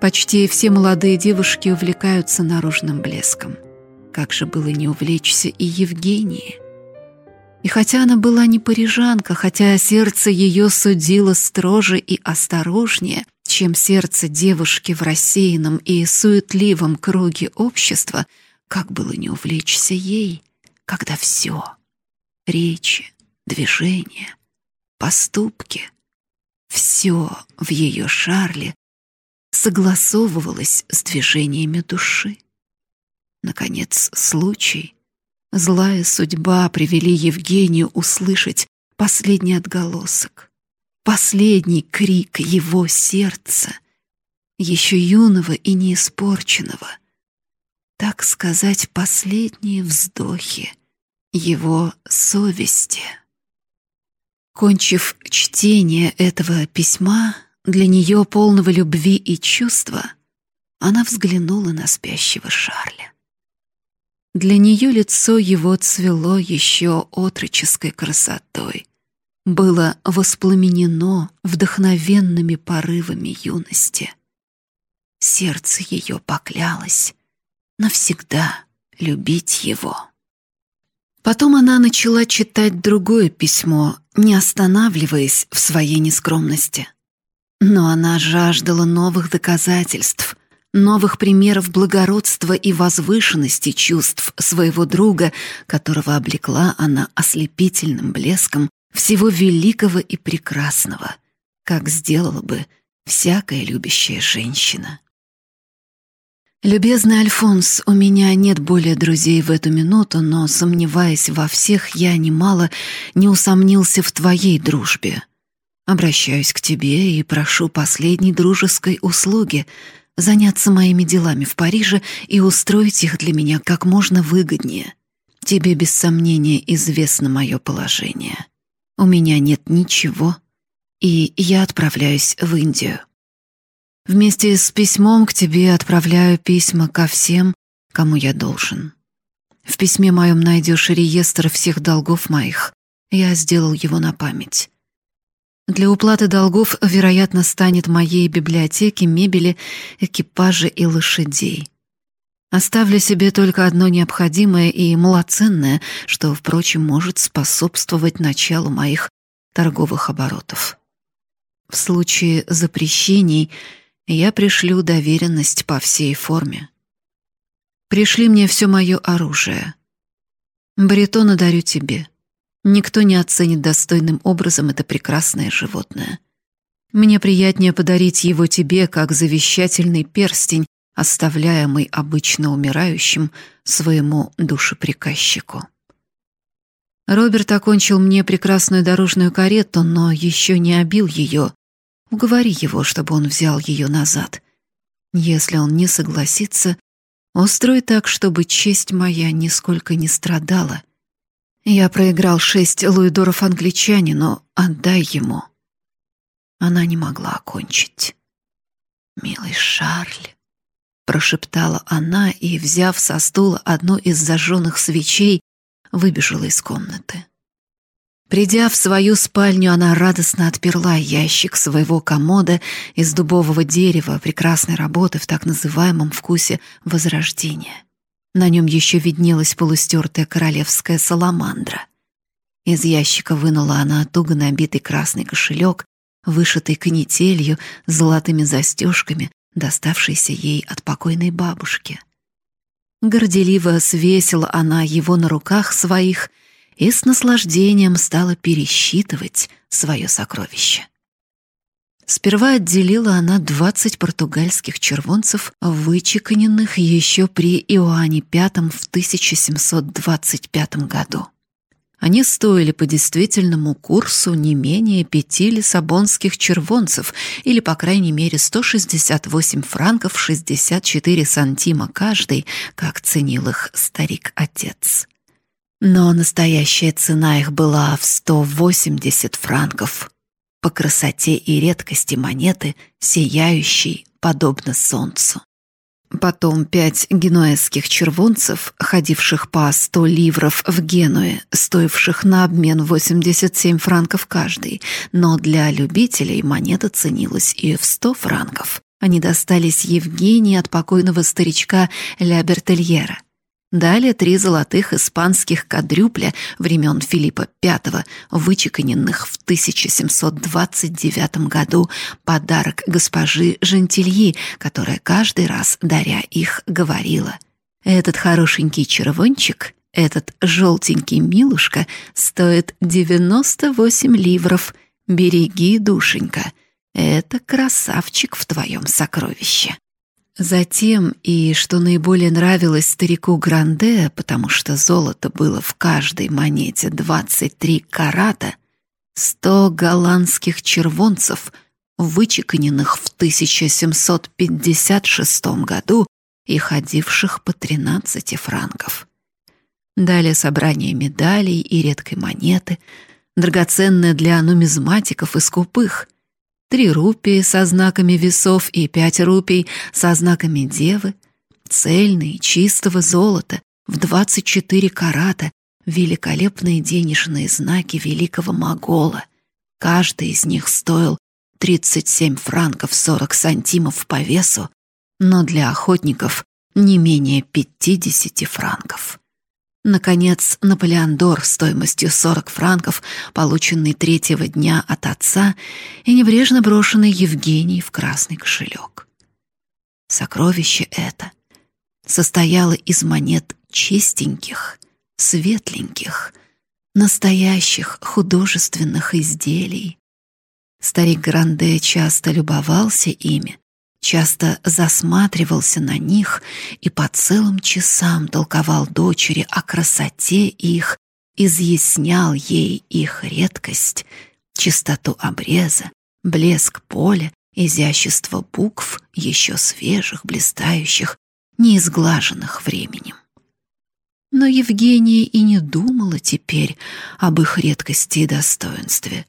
Почти все молодые девушки увлекаются наружным блеском. Как же было не увлечься и Евгении? И хотя она была не парижанка, хотя сердце ее судило строже и осторожнее, чем сердце девушки в рассеянном и суетливом круге общества, как было не увлечься ей, когда все — речи, движения, поступки — все в ее Шарле согласовывалось с движениями души. Наконец, случай, злая судьба привели Евгению услышать последний отголосок, последний крик его сердца, еще юного и неиспорченного, так сказать, последние вздохи его совести. Кончив чтение этого письма, для нее полного любви и чувства, она взглянула на спящего Шарля. Для нее лицо его цвело еще отроческой красотой, было воспламенено вдохновенными порывами юности. Сердце ее поклялось навсегда любить его. Потом она начала читать другое письмо, не останавливаясь в своей нескромности. Но она жаждала новых доказательств, новых примеров благородства и возвышенности чувств своего друга, которого облекла она ослепительным блеском всего великого и прекрасного, как сделала бы всякая любящая женщина. «Любезный Альфонс, у меня нет более друзей в эту минуту, но, сомневаясь во всех, я немало не усомнился в твоей дружбе. Обращаюсь к тебе и прошу последней дружеской услуги заняться моими делами в Париже и устроить их для меня как можно выгоднее. Тебе без сомнения известно мое положение. У меня нет ничего, и я отправляюсь в Индию. Вместе с письмом к тебе отправляю письма ко всем, кому я должен. В письме моем найдешь реестр всех долгов моих. Я сделал его на память. Для уплаты долгов, вероятно, станет моей библиотеки, мебели, экипажа и лошадей. Оставлю себе только одно необходимое и малоценное, что, впрочем, может способствовать началу моих торговых оборотов. В случае запрещений — я пришлю доверенность по всей форме. Пришли мне все мое оружие. Баритона дарю тебе. Никто не оценит достойным образом это прекрасное животное. Мне приятнее подарить его тебе, как завещательный перстень, оставляемый обычно умирающим своему душеприказчику. Роберт окончил мне прекрасную дорожную карету, но еще не обил ее, Уговори его, чтобы он взял ее назад. Если он не согласится, устрой так, чтобы честь моя нисколько не страдала. Я проиграл шесть луидоров англичанину, отдай ему. Она не могла окончить. «Милый Шарль», — прошептала она и, взяв со стула одну из зажженных свечей, выбежала из комнаты. Придя в свою спальню, она радостно отперла ящик своего комода из дубового дерева прекрасной работы в так называемом вкусе Возрождения. На нем еще виднелась полустертая королевская саламандра. Из ящика вынула она туго набитый красный кошелек, вышитый канителью с золотыми застежками, доставшийся ей от покойной бабушки. Горделиво свесила она его на руках своих — и с наслаждением стала пересчитывать свое сокровище. Сперва отделила она двадцать португальских червонцев, вычеканенных еще при Иоанне V в 1725 году. Они стоили по действительному курсу не менее пяти лиссабонских червонцев, или, по крайней мере, 168 франков 64 сантима каждый, как ценил их старик-отец. Но настоящая цена их была в 180 франков. По красоте и редкости монеты, сияющей, подобно солнцу. Потом пять генуэзских червонцев, ходивших по 100 ливров в Генуе, стоивших на обмен 87 франков каждый, но для любителей монета ценилась и в 100 франков. Они достались Евгении от покойного старичка Ля Бертельера. Далее три золотых испанских кадрюпля времен Филиппа V, вычеканенных в 1729 году, подарок госпожи Жентильи, которая каждый раз, даря их, говорила «Этот хорошенький червончик, этот желтенький милушка стоит 98 ливров. Береги, душенька, это красавчик в твоем сокровище». Затем, и что наиболее нравилось старику Гранде, потому что золото было в каждой монете 23 карата, 100 голландских червонцев, вычеканенных в 1756 году и ходивших по 13 франков. Далее собрание медалей и редкой монеты, драгоценное для нумизматиков и скупых — три рупии со знаками весов и пять рупий со знаками девы, цельные, чистого золота, в двадцать четыре карата, великолепные денежные знаки великого Могола. Каждый из них стоил тридцать семь франков сорок сантимов по весу, но для охотников не менее пятидесяти франков. Наконец, Наполеон Дор стоимостью 40 франков, полученный третьего дня от отца и небрежно брошенный Евгений в красный кошелек. Сокровище это состояло из монет чистеньких, светленьких, настоящих художественных изделий. Старик Гранде часто любовался ими, часто засматривался на них и по целым часам толковал дочери о красоте их, изъяснял ей их редкость, чистоту обреза, блеск поля, изящество букв, еще свежих, блистающих, неизглаженных временем. Но Евгения и не думала теперь об их редкости и достоинстве,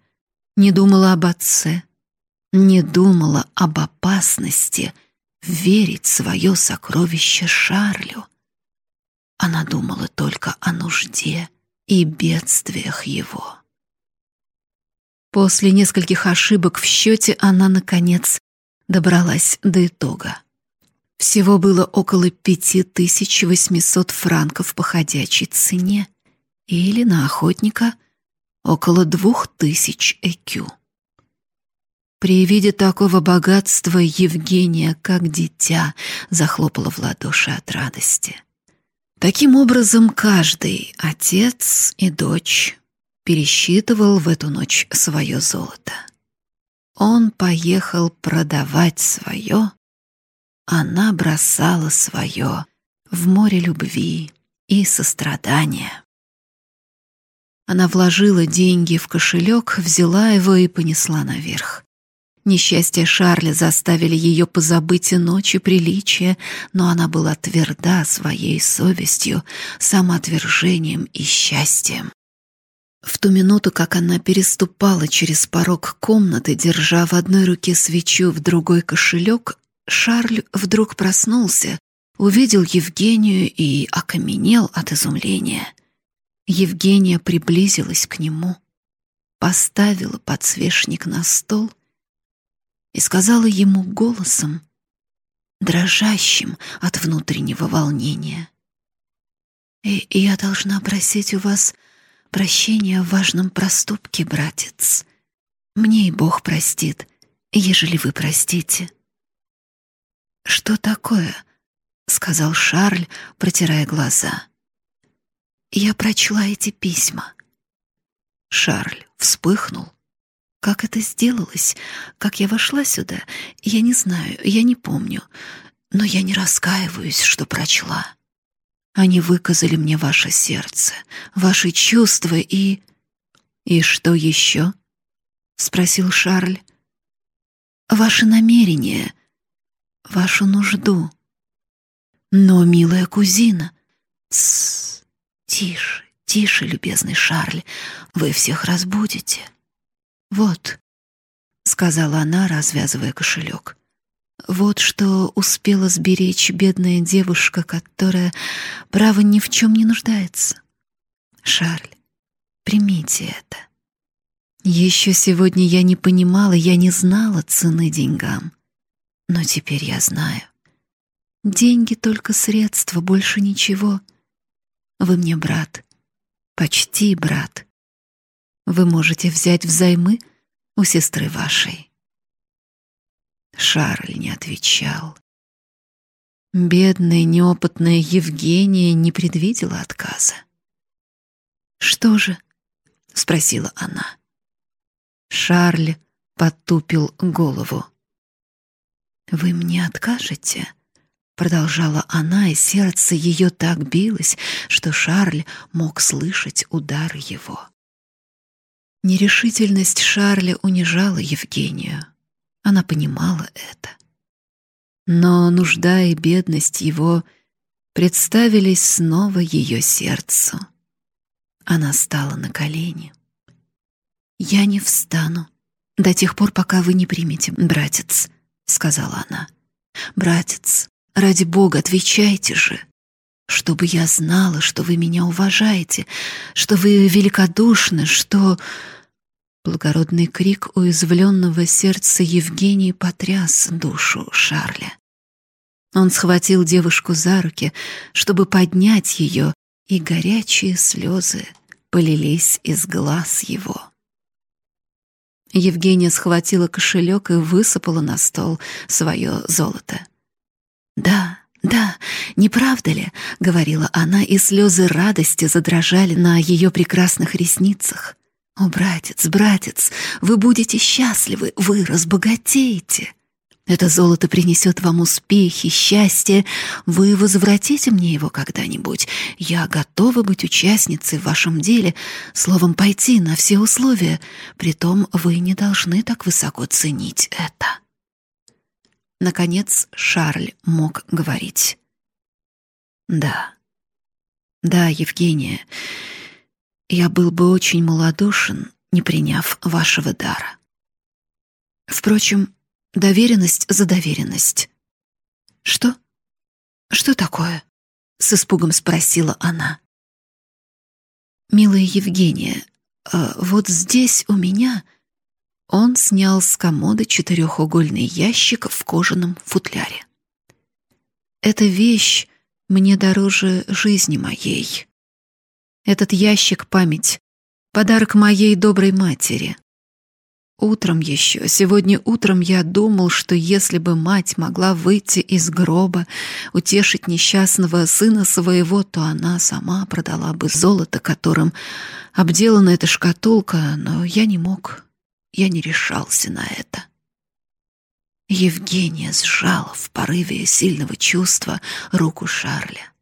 не думала об отце, не думала об опасности верить свое сокровище Шарлю. Она думала только о нужде и бедствиях его. После нескольких ошибок в счете она, наконец, добралась до итога. Всего было около 5800 франков по ходячей цене или на охотника около 2000 экю. При виде такого богатства Евгения, как дитя, захлопала в ладоши от радости. Таким образом, каждый, отец и дочь, пересчитывал в эту ночь свое золото. Он поехал продавать свое, она бросала свое в море любви и сострадания. Она вложила деньги в кошелек, взяла его и понесла наверх. Несчастья Шарля заставили ее позабыть и ночи приличия, но она была тверда своей совестью, самоотвержением и счастьем. В ту минуту, как она переступала через порог комнаты, держа в одной руке свечу, в другой кошелек, Шарль вдруг проснулся, увидел Евгению и окаменел от изумления. Евгения приблизилась к нему, поставила подсвечник на стол и сказала ему голосом, дрожащим от внутреннего волнения. «И я должна просить у вас прощения в важном проступке, братец. Мне и Бог простит, ежели вы простите». «Что такое?» — сказал Шарль, протирая глаза. «Я прочла эти письма». Шарль вспыхнул, как это сделалось? Как я вошла сюда? Я не знаю, я не помню. Но я не раскаиваюсь, что прочла. Они выказали мне ваше сердце, ваши чувства и... «И что еще?» — спросил Шарль. «Ваше намерение, вашу нужду». «Но, милая кузина...» «Тссс, тише, тише, любезный Шарль, вы всех разбудите». «Вот», — сказала она, развязывая кошелек. «Вот что успела сберечь бедная девушка, которая, право, ни в чем не нуждается. Шарль, примите это. Еще сегодня я не понимала, я не знала цены деньгам. Но теперь я знаю. Деньги только средства, больше ничего. Вы мне брат, почти брат. Вы можете взять взаймы у сестры вашей. Шарль не отвечал. Бедная, неопытная Евгения не предвидела отказа. «Что же?» — спросила она. Шарль потупил голову. «Вы мне откажете?» Продолжала она, и сердце ее так билось, что Шарль мог слышать удар его. Нерешительность Шарля унижала Евгению. Она понимала это. Но нужда и бедность его представились снова ее сердцу. Она стала на колени. «Я не встану до тех пор, пока вы не примете, братец», — сказала она. «Братец, ради Бога, отвечайте же, чтобы я знала, что вы меня уважаете, что вы великодушны, что...» Благородный крик уязвленного сердца Евгении потряс душу Шарля. Он схватил девушку за руки, чтобы поднять ее, и горячие слезы полились из глаз его. Евгения схватила кошелек и высыпала на стол свое золото. «Да, да, не правда ли?» — говорила она, и слезы радости задрожали на ее прекрасных ресницах. «О, братец, братец, вы будете счастливы, вы разбогатеете!» Это золото принесет вам успехи, счастье. Вы возвратите мне его когда-нибудь. Я готова быть участницей в вашем деле, словом, пойти на все условия. Притом вы не должны так высоко ценить это. Наконец Шарль мог говорить. Да, да, Евгения, я был бы очень малодушен, не приняв вашего дара. Впрочем, Доверенность за доверенность. Что? Что такое? С испугом спросила она. Милая Евгения, э, вот здесь у меня он снял с комода четырехугольный ящик в кожаном футляре. Эта вещь мне дороже жизни моей. Этот ящик — память, подарок моей доброй матери. Утром еще, сегодня утром я думал, что если бы мать могла выйти из гроба, утешить несчастного сына своего, то она сама продала бы золото, которым обделана эта шкатулка, но я не мог, я не решался на это. Евгения сжала в порыве сильного чувства руку Шарля.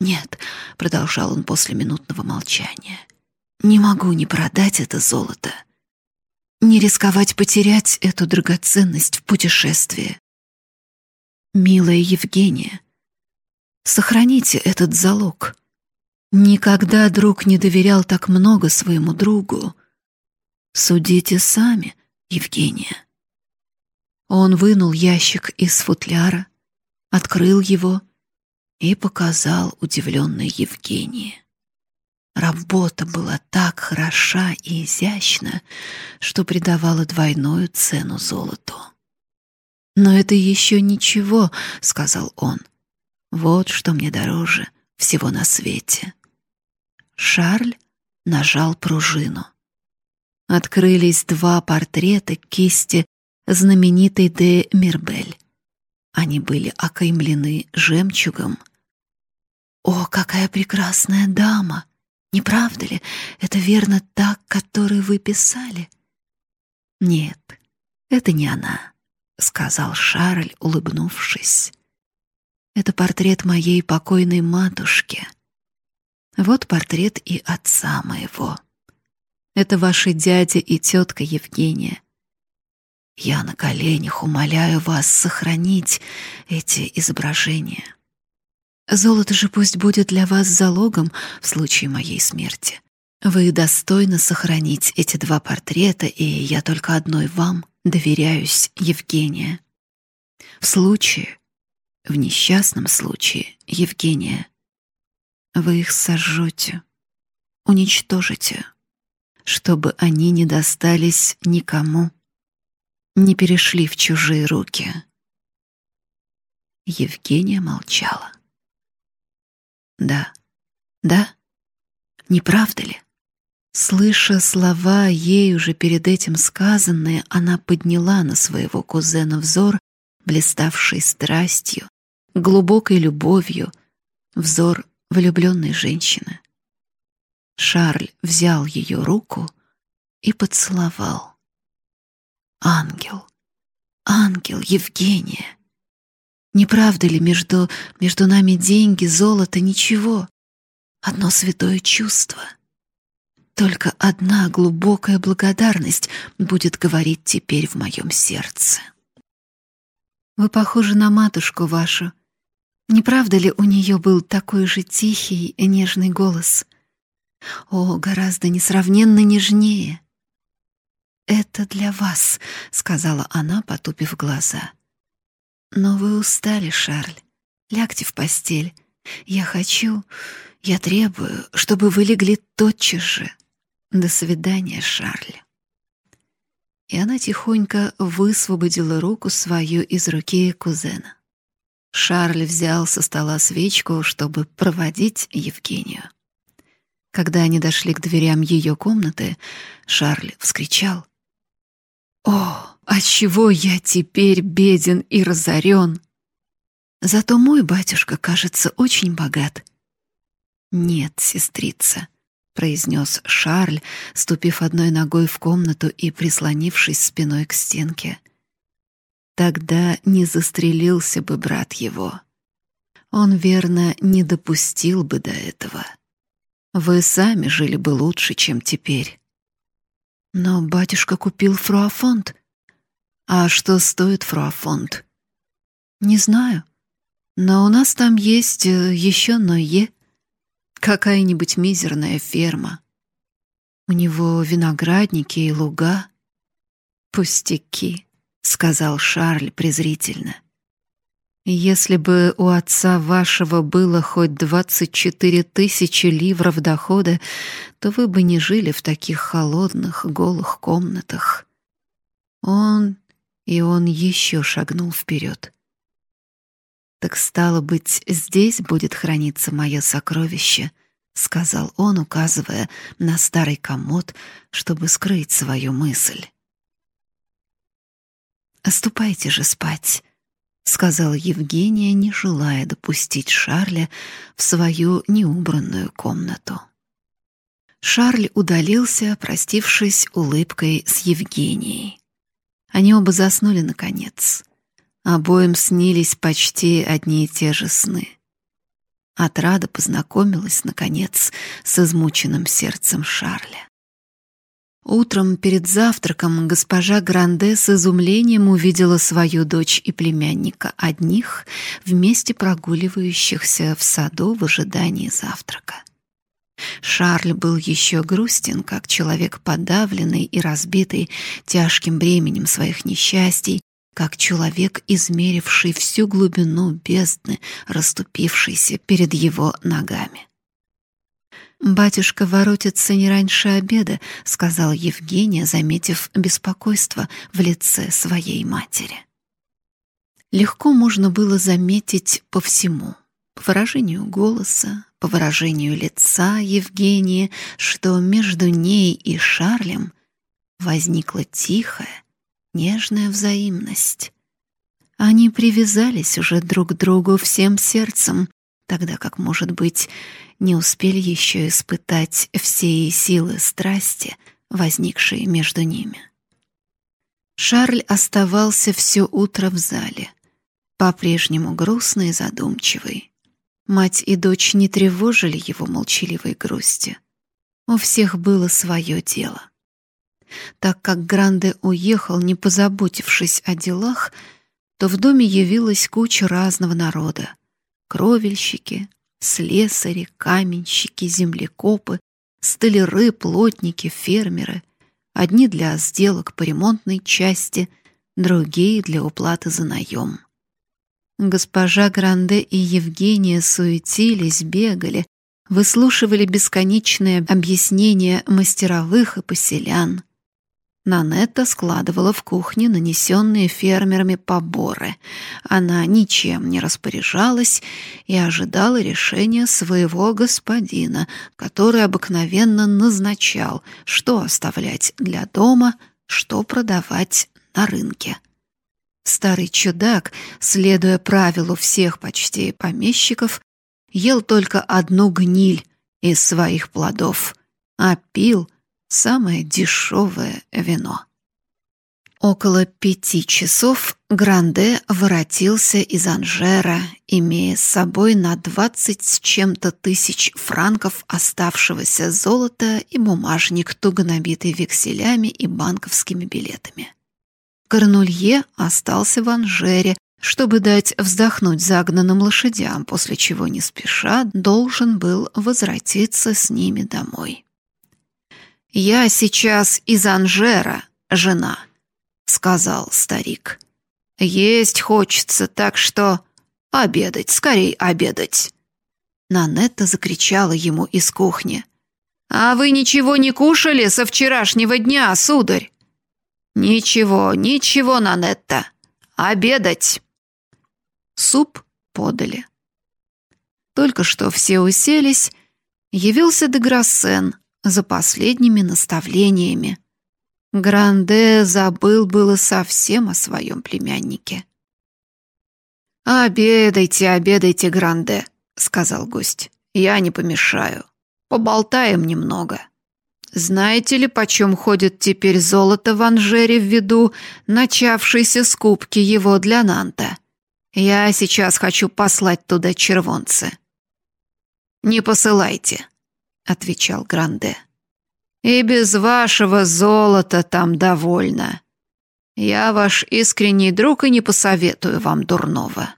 «Нет», — продолжал он после минутного молчания, — «не могу не продать это золото» не рисковать потерять эту драгоценность в путешествии. Милая Евгения, сохраните этот залог. Никогда друг не доверял так много своему другу. Судите сами, Евгения. Он вынул ящик из футляра, открыл его и показал удивленной Евгении. Работа была так хороша и изящна, что придавала двойную цену золоту. «Но это еще ничего», — сказал он. «Вот что мне дороже всего на свете». Шарль нажал пружину. Открылись два портрета кисти знаменитой де Мирбель. Они были окаймлены жемчугом. «О, какая прекрасная дама!» Не правда ли? Это верно так, который вы писали? Нет, это не она, сказал Шарль, улыбнувшись. Это портрет моей покойной матушки. Вот портрет и отца моего. Это ваши дядя и тетка Евгения. Я на коленях умоляю вас сохранить эти изображения. Золото же пусть будет для вас залогом в случае моей смерти. Вы достойны сохранить эти два портрета, и я только одной вам доверяюсь, Евгения. В случае, в несчастном случае, Евгения, вы их сожжете, уничтожите, чтобы они не достались никому, не перешли в чужие руки. Евгения молчала. Да, да, не правда ли? Слыша слова, ей уже перед этим сказанные, она подняла на своего кузена взор, блиставший страстью, глубокой любовью, взор влюбленной женщины. Шарль взял ее руку и поцеловал. Ангел, ангел Евгения. Не правда ли между между нами деньги, золото, ничего? Одно святое чувство. Только одна глубокая благодарность будет говорить теперь в моем сердце. Вы похожи на матушку вашу. Не правда ли у нее был такой же тихий и нежный голос? О, гораздо несравненно нежнее. Это для вас, сказала она, потупив глаза. Но вы устали, Шарль. Лягте в постель. Я хочу, я требую, чтобы вы легли тотчас же. До свидания, Шарль. И она тихонько высвободила руку свою из руки кузена. Шарль взял со стола свечку, чтобы проводить Евгению. Когда они дошли к дверям ее комнаты, Шарль вскричал: "О, Отчего я теперь беден и разорен? Зато мой батюшка, кажется, очень богат. Нет, сестрица, произнес Шарль, ступив одной ногой в комнату и прислонившись спиной к стенке. Тогда не застрелился бы брат его. Он верно не допустил бы до этого. Вы сами жили бы лучше, чем теперь. Но батюшка купил фруафонд, а что стоит фруафонд? Не знаю. Но у нас там есть э, еще Ное. Какая-нибудь мизерная ферма. У него виноградники и луга. Пустяки, сказал Шарль презрительно. Если бы у отца вашего было хоть двадцать четыре тысячи ливров дохода, то вы бы не жили в таких холодных, голых комнатах. Он и он еще шагнул вперед. Так стало быть, здесь будет храниться мое сокровище, сказал он, указывая на старый комод, чтобы скрыть свою мысль. Оступайте же спать, сказала Евгения, не желая допустить Шарля в свою неубранную комнату. Шарль удалился, простившись улыбкой с Евгенией. Они оба заснули наконец. Обоим снились почти одни и те же сны. Отрада познакомилась наконец с измученным сердцем Шарля. Утром перед завтраком госпожа Гранде с изумлением увидела свою дочь и племянника одних вместе прогуливающихся в саду в ожидании завтрака. Шарль был еще грустен, как человек подавленный и разбитый тяжким бременем своих несчастий, как человек, измеривший всю глубину бездны, расступившийся перед его ногами. «Батюшка воротится не раньше обеда», — сказал Евгения, заметив беспокойство в лице своей матери. Легко можно было заметить по всему — по выражению голоса, по выражению лица Евгении, что между ней и Шарлем возникла тихая, нежная взаимность. Они привязались уже друг к другу всем сердцем, тогда как, может быть, не успели еще испытать все силы страсти, возникшие между ними. Шарль оставался все утро в зале, по-прежнему грустный и задумчивый. Мать и дочь не тревожили его молчаливой грусти. У всех было свое дело. Так как Гранде уехал, не позаботившись о делах, то в доме явилась куча разного народа: кровельщики, слесари, каменщики, землекопы, столяры, плотники, фермеры, одни для сделок по ремонтной части, другие для уплаты за наем. Госпожа Гранде и Евгения суетились, бегали, выслушивали бесконечные объяснения мастеровых и поселян. Нанетта складывала в кухне нанесенные фермерами поборы. Она ничем не распоряжалась и ожидала решения своего господина, который обыкновенно назначал, что оставлять для дома, что продавать на рынке. Старый чудак, следуя правилу всех почти помещиков, ел только одну гниль из своих плодов, а пил самое дешевое вино. Около пяти часов Гранде воротился из Анжера, имея с собой на двадцать с чем-то тысяч франков оставшегося золота и бумажник, туго набитый векселями и банковскими билетами. Корнулье остался в Анжере, чтобы дать вздохнуть загнанным лошадям, после чего не спеша должен был возвратиться с ними домой. «Я сейчас из Анжера, жена», — сказал старик. «Есть хочется, так что обедать, скорей обедать». Нанетта закричала ему из кухни. «А вы ничего не кушали со вчерашнего дня, сударь?» «Ничего, ничего, Нанетта. Обедать!» Суп подали. Только что все уселись, явился Деграссен, за последними наставлениями. Гранде забыл было совсем о своем племяннике. «Обедайте, обедайте, Гранде», — сказал гость. «Я не помешаю. Поболтаем немного. Знаете ли, почем ходит теперь золото в Анжере ввиду начавшейся скупки его для Нанта? Я сейчас хочу послать туда червонцы». «Не посылайте», — отвечал Гранде. «И без вашего золота там довольно. Я ваш искренний друг и не посоветую вам дурного.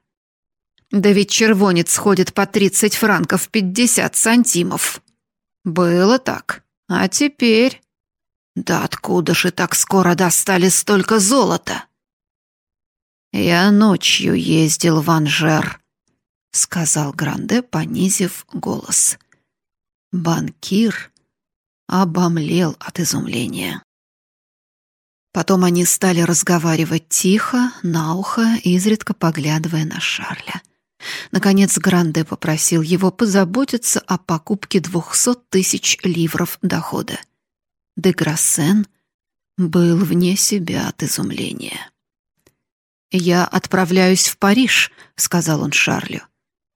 Да ведь червонец ходит по тридцать франков пятьдесят сантимов. Было так, а теперь...» «Да откуда же так скоро достали столько золота?» «Я ночью ездил в Анжер», — сказал Гранде, понизив голос. Банкир обомлел от изумления. Потом они стали разговаривать тихо, на ухо, изредка поглядывая на Шарля. Наконец Гранде попросил его позаботиться о покупке двухсот тысяч ливров дохода. Де Грассен был вне себя от изумления. «Я отправляюсь в Париж», — сказал он Шарлю.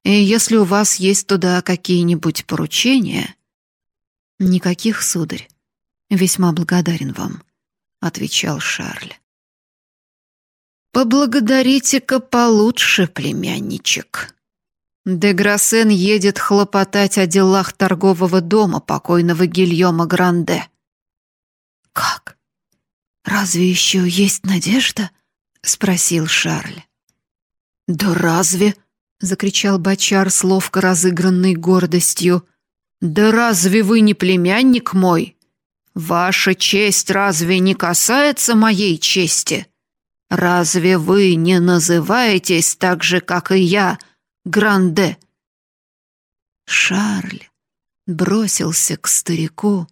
И если у вас есть туда какие-нибудь поручения...» «Никаких, сударь. Весьма благодарен вам», — отвечал Шарль. «Поблагодарите-ка получше, племянничек. Деграссен едет хлопотать о делах торгового дома покойного Гильома Гранде». «Как? Разве еще есть надежда?» — спросил Шарль. «Да разве?» — закричал бочар с ловко разыгранной гордостью. «Да разве вы не племянник мой? Ваша честь разве не касается моей чести? Разве вы не называетесь так же, как и я, Гранде?» Шарль бросился к старику,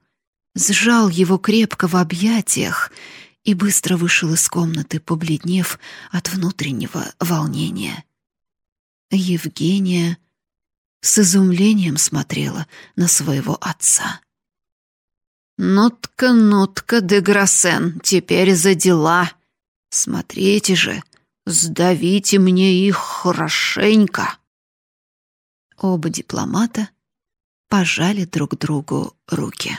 сжал его крепко в объятиях и быстро вышел из комнаты, побледнев от внутреннего волнения. Евгения с изумлением смотрела на своего отца. «Нотка, нотка, де Грассен, теперь за дела. Смотрите же, сдавите мне их хорошенько». Оба дипломата пожали друг другу руки.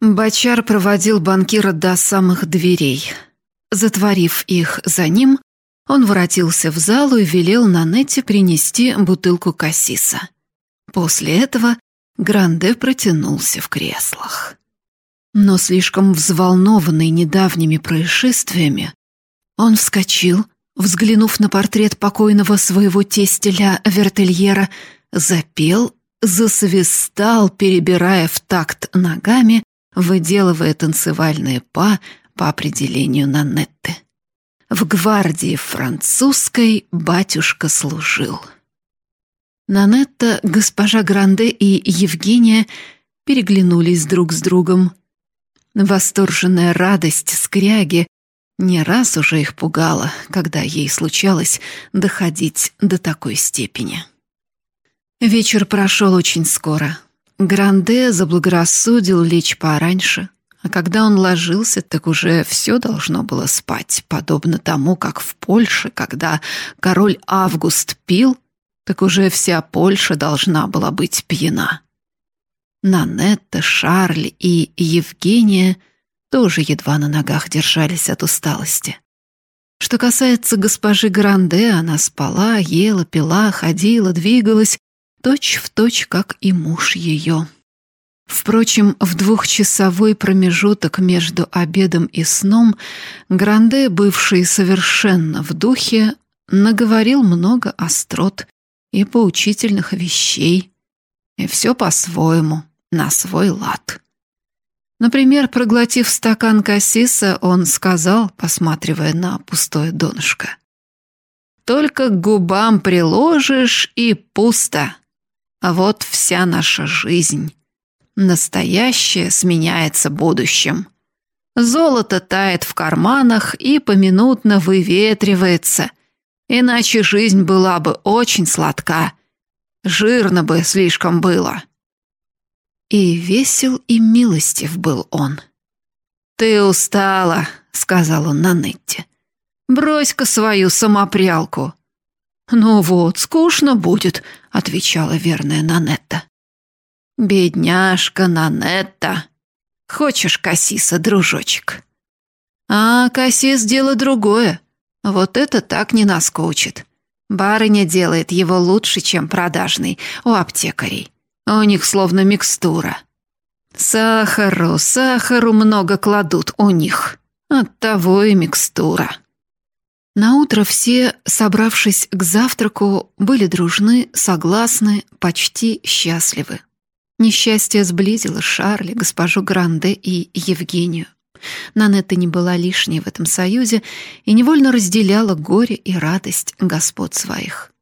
Бачар проводил банкира до самых дверей. Затворив их за ним, он воротился в залу и велел Нанетте принести бутылку кассиса. После этого Гранде протянулся в креслах. Но слишком взволнованный недавними происшествиями, он вскочил, взглянув на портрет покойного своего тестеля Вертельера, запел, засвистал, перебирая в такт ногами, выделывая танцевальные па по определению Нанетты. В гвардии французской батюшка служил. Нанетта, госпожа Гранде и Евгения переглянулись друг с другом. Восторженная радость скряги не раз уже их пугала, когда ей случалось доходить до такой степени. Вечер прошел очень скоро. Гранде заблагорассудил лечь пораньше, а когда он ложился, так уже все должно было спать, подобно тому, как в Польше, когда король Август пил, так уже вся Польша должна была быть пьяна. Нанетта, Шарль и Евгения тоже едва на ногах держались от усталости. Что касается госпожи Гранде, она спала, ела, пила, ходила, двигалась, точь в точь, как и муж ее. Впрочем, в двухчасовой промежуток между обедом и сном Гранде, бывший совершенно в духе, наговорил много острот и поучительных вещей, и все по-своему, на свой лад. Например, проглотив стакан кассиса, он сказал, посматривая на пустое донышко. «Только к губам приложишь, и пусто. Вот вся наша жизнь. Настоящее сменяется будущим. Золото тает в карманах и поминутно выветривается. Иначе жизнь была бы очень сладка. Жирно бы слишком было». И весел и милостив был он. «Ты устала», — сказал он Нанетте. «Брось-ка свою самопрялку». «Ну вот, скучно будет», — отвечала верная Нанетта. «Бедняжка Нанетта. Хочешь кассиса, дружочек?» «А, кассис — дело другое. Вот это так не наскучит. Барыня делает его лучше, чем продажный у аптекарей. У них словно микстура. Сахару, сахару много кладут у них. Оттого и микстура. Наутро все, собравшись к завтраку, были дружны, согласны, почти счастливы. Несчастье сблизило Шарли, госпожу Гранде и Евгению. Нанетта не была лишней в этом союзе и невольно разделяла горе и радость господ своих.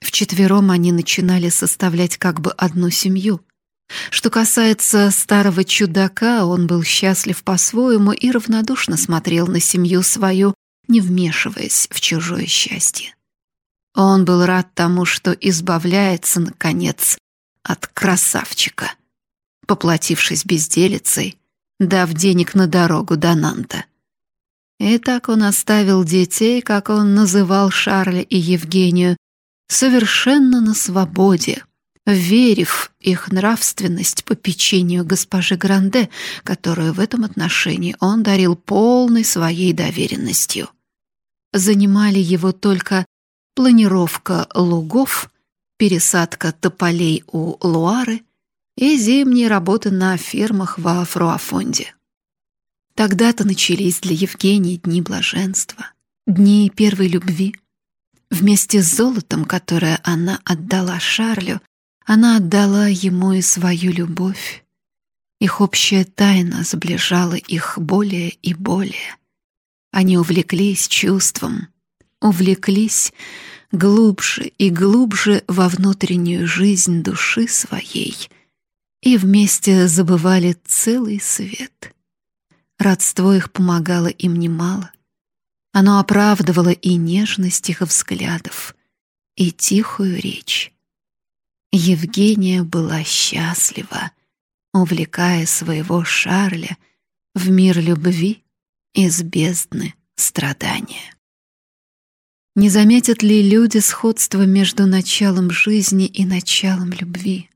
Вчетвером они начинали составлять как бы одну семью. Что касается старого чудака, он был счастлив по-своему и равнодушно смотрел на семью свою, не вмешиваясь в чужое счастье. Он был рад тому, что избавляется, наконец, от красавчика, поплатившись безделицей, дав денег на дорогу до Нанта. И так он оставил детей, как он называл Шарля и Евгению, совершенно на свободе, верив их нравственность по печенью госпожи Гранде, которую в этом отношении он дарил полной своей доверенностью. Занимали его только планировка лугов, пересадка тополей у Луары и зимние работы на фермах во Фруафонде. Тогда-то начались для Евгении дни блаженства, дни первой любви — Вместе с золотом, которое она отдала Шарлю, она отдала ему и свою любовь. Их общая тайна сближала их более и более. Они увлеклись чувством, увлеклись глубже и глубже во внутреннюю жизнь души своей и вместе забывали целый свет. Родство их помогало им немало. Оно оправдывало и нежность их взглядов, и тихую речь. Евгения была счастлива, увлекая своего Шарля в мир любви из бездны страдания. Не заметят ли люди сходство между началом жизни и началом любви?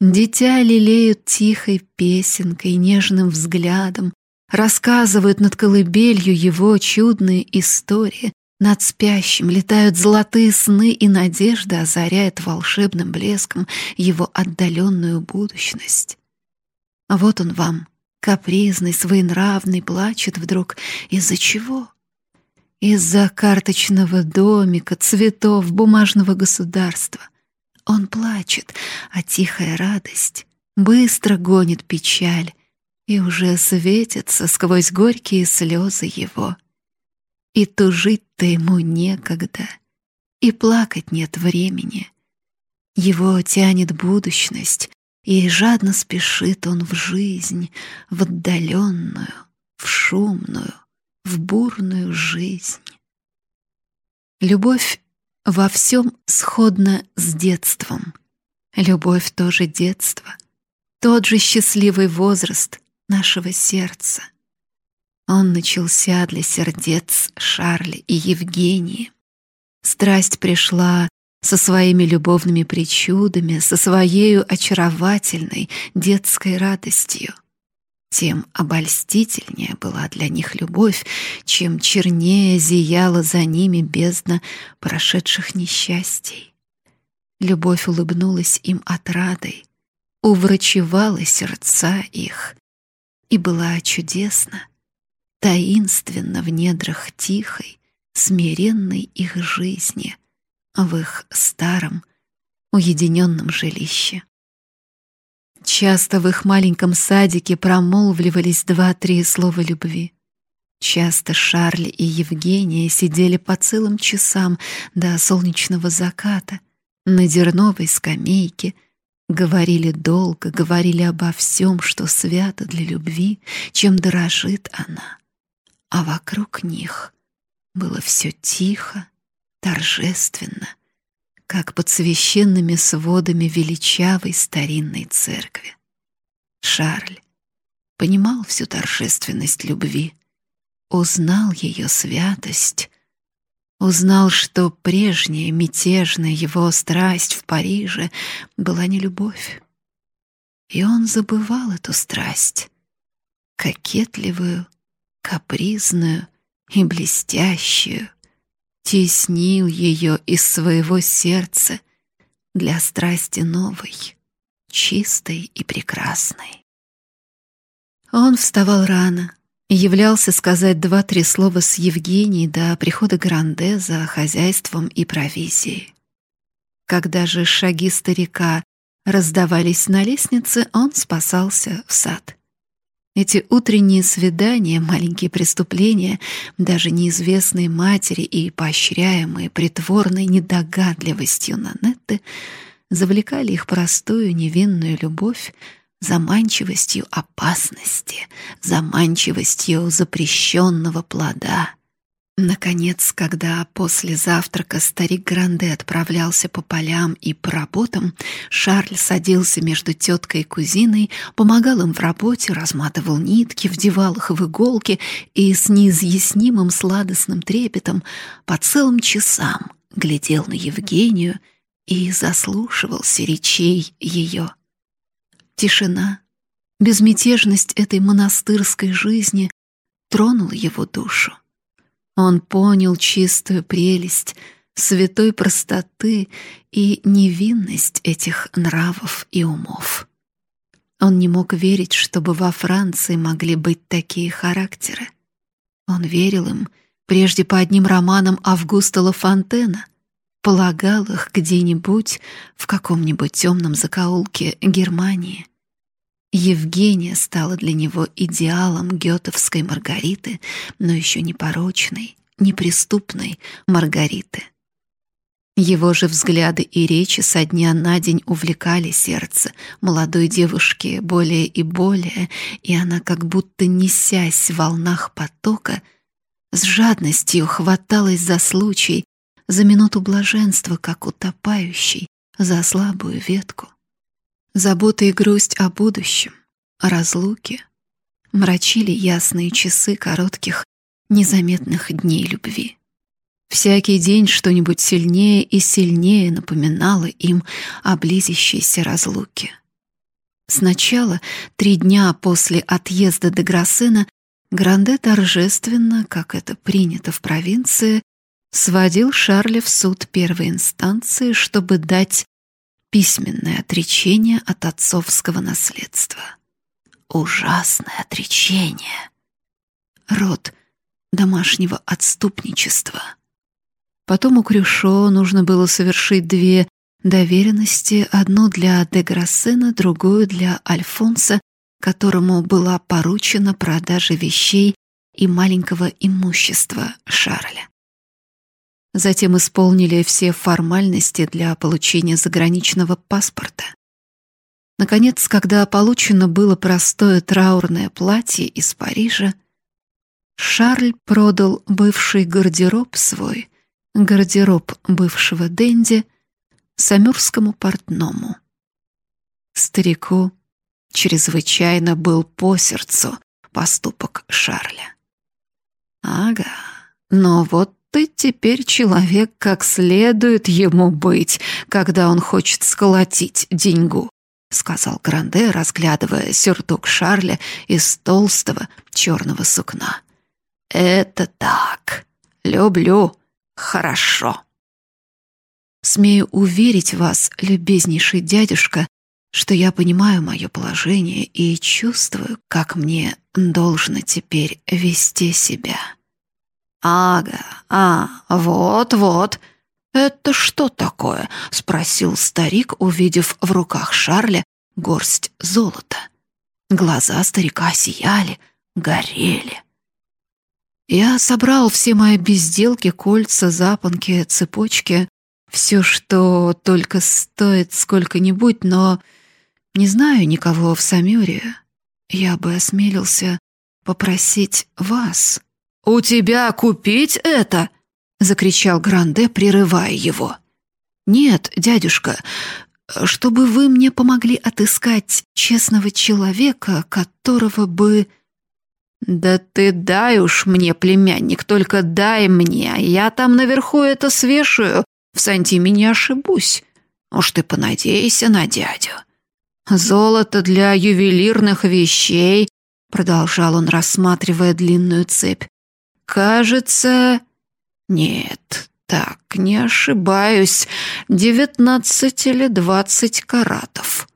Дитя лелеют тихой песенкой, нежным взглядом, рассказывают над колыбелью его чудные истории, над спящим летают золотые сны, и надежда озаряет волшебным блеском его отдаленную будущность. А вот он вам, капризный, своенравный, плачет вдруг. Из-за чего? Из-за карточного домика, цветов, бумажного государства. Он плачет, а тихая радость быстро гонит печаль, и уже светится сквозь горькие слезы его. И тужить-то ему некогда, и плакать нет времени. Его тянет будущность, и жадно спешит он в жизнь, в отдаленную, в шумную, в бурную жизнь. Любовь во всем сходна с детством. Любовь тоже детство, тот же счастливый возраст нашего сердца. Он начался для сердец Шарля и Евгении. Страсть пришла со своими любовными причудами, со своей очаровательной детской радостью. Тем обольстительнее была для них любовь, чем чернее зияла за ними бездна прошедших несчастий. Любовь улыбнулась им отрадой, уврачевала сердца их и была чудесна, таинственна в недрах тихой, смиренной их жизни, в их старом, уединенном жилище. Часто в их маленьком садике промолвливались два-три слова любви. Часто Шарль и Евгения сидели по целым часам до солнечного заката на дерновой скамейке, говорили долго, говорили обо всем, что свято для любви, чем дорожит она. А вокруг них было все тихо, торжественно, как под священными сводами величавой старинной церкви. Шарль понимал всю торжественность любви, узнал ее святость, узнал, что прежняя мятежная его страсть в Париже была не любовь. И он забывал эту страсть, кокетливую, капризную и блестящую, теснил ее из своего сердца для страсти новой, чистой и прекрасной. Он вставал рано, являлся сказать два-три слова с Евгенией до прихода Гранде за хозяйством и провизией. Когда же шаги старика раздавались на лестнице, он спасался в сад. Эти утренние свидания, маленькие преступления, даже неизвестные матери и поощряемые притворной недогадливостью Нанетты, завлекали их простую невинную любовь заманчивостью опасности, заманчивостью запрещенного плода. Наконец, когда после завтрака старик Гранде отправлялся по полям и по работам, Шарль садился между теткой и кузиной, помогал им в работе, разматывал нитки, вдевал их в иголки и с неизъяснимым сладостным трепетом по целым часам глядел на Евгению и заслушивался речей ее. Тишина, безмятежность этой монастырской жизни тронула его душу. Он понял чистую прелесть святой простоты и невинность этих нравов и умов. Он не мог верить, чтобы во Франции могли быть такие характеры. Он верил им прежде по одним романам Августа Лафонтена, полагал их где-нибудь в каком-нибудь темном закоулке Германии. Евгения стала для него идеалом гетовской Маргариты, но еще не порочной, неприступной Маргариты. Его же взгляды и речи со дня на день увлекали сердце молодой девушки более и более, и она, как будто несясь в волнах потока, с жадностью хваталась за случай, за минуту блаженства, как утопающий, за слабую ветку. Забота и грусть о будущем, о разлуке мрачили ясные часы коротких, незаметных дней любви. Всякий день что-нибудь сильнее и сильнее напоминало им о близящейся разлуке. Сначала, три дня после отъезда де Грассена, Гранде торжественно, как это принято в провинции, сводил Шарля в суд первой инстанции, чтобы дать письменное отречение от отцовского наследства. Ужасное отречение. Род домашнего отступничества. Потом у Крюшо нужно было совершить две доверенности, одну для де Грассена, другую для Альфонса, которому была поручена продажа вещей и маленького имущества Шарля. Затем исполнили все формальности для получения заграничного паспорта. Наконец, когда получено было простое траурное платье из Парижа, Шарль продал бывший гардероб свой, гардероб бывшего Дэнди, самюрскому портному. Старику чрезвычайно был по сердцу поступок Шарля. Ага, но вот ты теперь человек, как следует ему быть, когда он хочет сколотить деньгу, сказал Гранде, разглядывая сюртук Шарля из толстого черного сукна. Это так. Люблю. Хорошо. Смею уверить вас, любезнейший дядюшка, что я понимаю мое положение и чувствую, как мне должно теперь вести себя. «Ага, а, вот-вот. Это что такое?» — спросил старик, увидев в руках Шарля горсть золота. Глаза старика сияли, горели. Я собрал все мои безделки, кольца, запонки, цепочки, все, что только стоит сколько-нибудь, но не знаю никого в Самюре. Я бы осмелился попросить вас «У тебя купить это?» — закричал Гранде, прерывая его. «Нет, дядюшка, чтобы вы мне помогли отыскать честного человека, которого бы...» «Да ты дай уж мне, племянник, только дай мне, я там наверху это свешаю, в сантиме не ошибусь. Уж ты понадейся на дядю. Золото для ювелирных вещей», — продолжал он, рассматривая длинную цепь, Кажется... Нет, так, не ошибаюсь. Девятнадцать или двадцать каратов.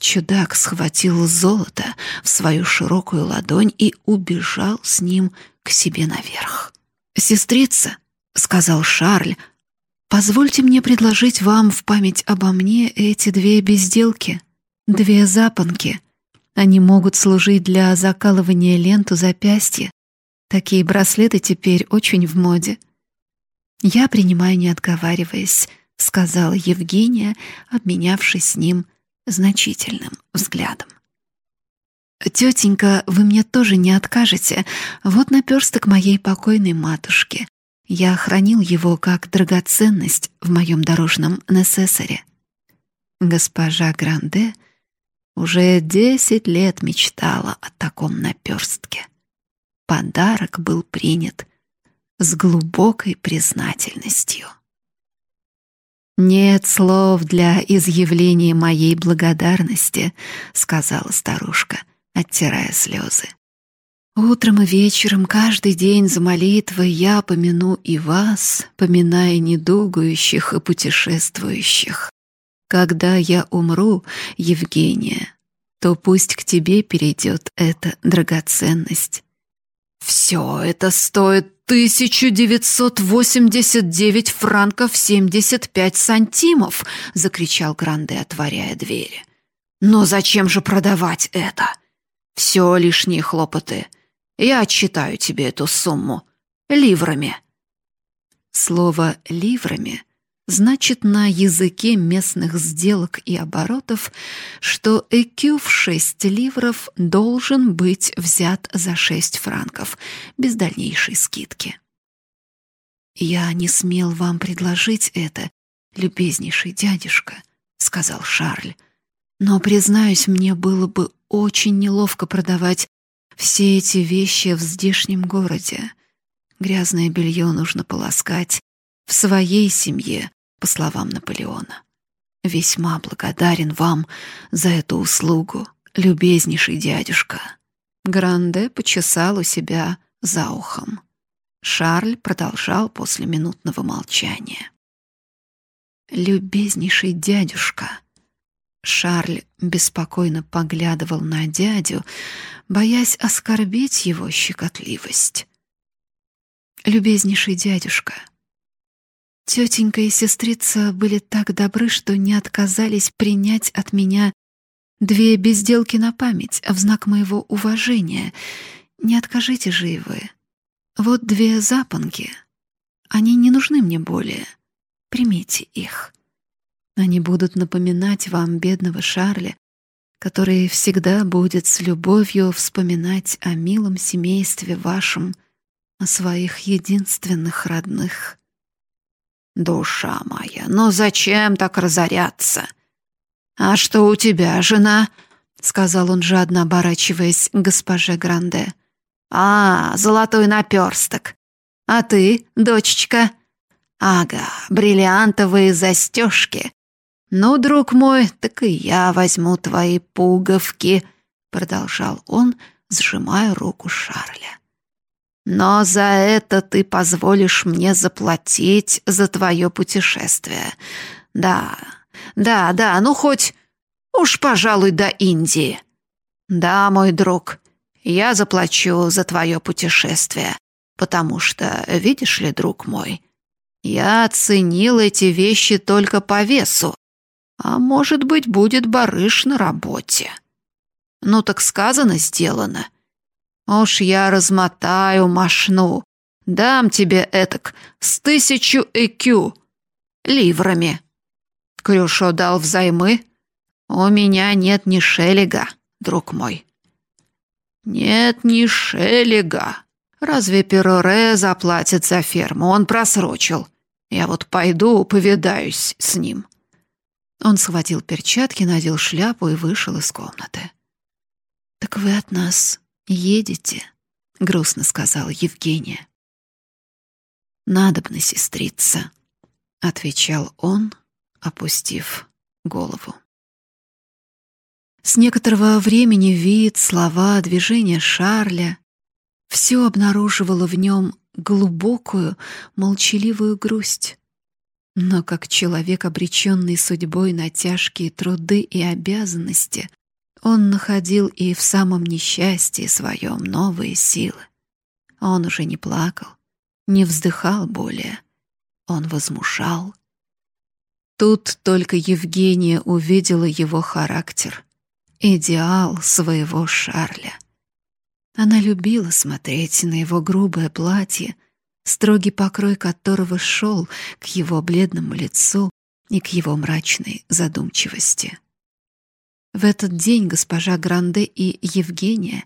Чудак схватил золото в свою широкую ладонь и убежал с ним к себе наверх. «Сестрица», — сказал Шарль, — «позвольте мне предложить вам в память обо мне эти две безделки, две запонки. Они могут служить для закалывания ленту запястья, Такие браслеты теперь очень в моде. Я принимаю, не отговариваясь, сказала Евгения, обменявшись с ним значительным взглядом. Тетенька, вы мне тоже не откажете. Вот наперсток моей покойной матушки. Я хранил его как драгоценность в моем дорожном несессоре. Госпожа Гранде уже десять лет мечтала о таком наперстке. Подарок был принят с глубокой признательностью. «Нет слов для изъявления моей благодарности», — сказала старушка, оттирая слезы. «Утром и вечером каждый день за молитвой я помяну и вас, поминая недугующих и путешествующих. Когда я умру, Евгения, то пусть к тебе перейдет эта драгоценность. Все это стоит 1989 франков 75 сантимов, закричал Гранде, отворяя двери. Но зачем же продавать это? Все лишние хлопоты. Я отчитаю тебе эту сумму ливрами. Слово ливрами значит на языке местных сделок и оборотов, что ЭКЮ в 6 ливров должен быть взят за 6 франков, без дальнейшей скидки. «Я не смел вам предложить это, любезнейший дядюшка», — сказал Шарль. «Но, признаюсь, мне было бы очень неловко продавать все эти вещи в здешнем городе. Грязное белье нужно полоскать, в своей семье, по словам Наполеона. Весьма благодарен вам за эту услугу, любезнейший дядюшка. Гранде почесал у себя за ухом. Шарль продолжал после минутного молчания. Любезнейший дядюшка. Шарль беспокойно поглядывал на дядю, боясь оскорбить его щекотливость. Любезнейший дядюшка, Тетенька и сестрица были так добры, что не отказались принять от меня две безделки на память, в знак моего уважения. Не откажите же и вы. Вот две запонки. Они не нужны мне более. Примите их. Они будут напоминать вам бедного Шарля который всегда будет с любовью вспоминать о милом семействе вашем, о своих единственных родных. Душа моя, но зачем так разоряться? А что у тебя, жена? сказал он жадно оборачиваясь к госпоже Гранде. А, золотой наперсток. А ты, дочечка? Ага, бриллиантовые застежки. Ну, друг мой, так и я возьму твои пуговки, продолжал он, сжимая руку Шарля. Но за это ты позволишь мне заплатить за твое путешествие. Да, да, да, ну хоть уж, пожалуй, до Индии. Да, мой друг, я заплачу за твое путешествие, потому что, видишь ли, друг мой, я оценил эти вещи только по весу, а может быть, будет барыш на работе. Ну так сказано, сделано. Уж я размотаю мошну. Дам тебе этак с тысячу ЭКЮ ливрами. Крюшо дал взаймы. У меня нет ни шелега, друг мой. Нет ни шелега. Разве Пероре заплатит за ферму? Он просрочил. Я вот пойду повидаюсь с ним. Он схватил перчатки, надел шляпу и вышел из комнаты. «Так вы от нас едете?» — грустно сказала Евгения. «Надобно, сестрица», — отвечал он, опустив голову. С некоторого времени вид, слова, движения Шарля все обнаруживало в нем глубокую, молчаливую грусть. Но как человек, обреченный судьбой на тяжкие труды и обязанности, он находил и в самом несчастье своем новые силы. Он уже не плакал, не вздыхал более, он возмушал. Тут только Евгения увидела его характер, идеал своего Шарля. Она любила смотреть на его грубое платье, строгий покрой которого шел к его бледному лицу и к его мрачной задумчивости. В этот день госпожа Гранде и Евгения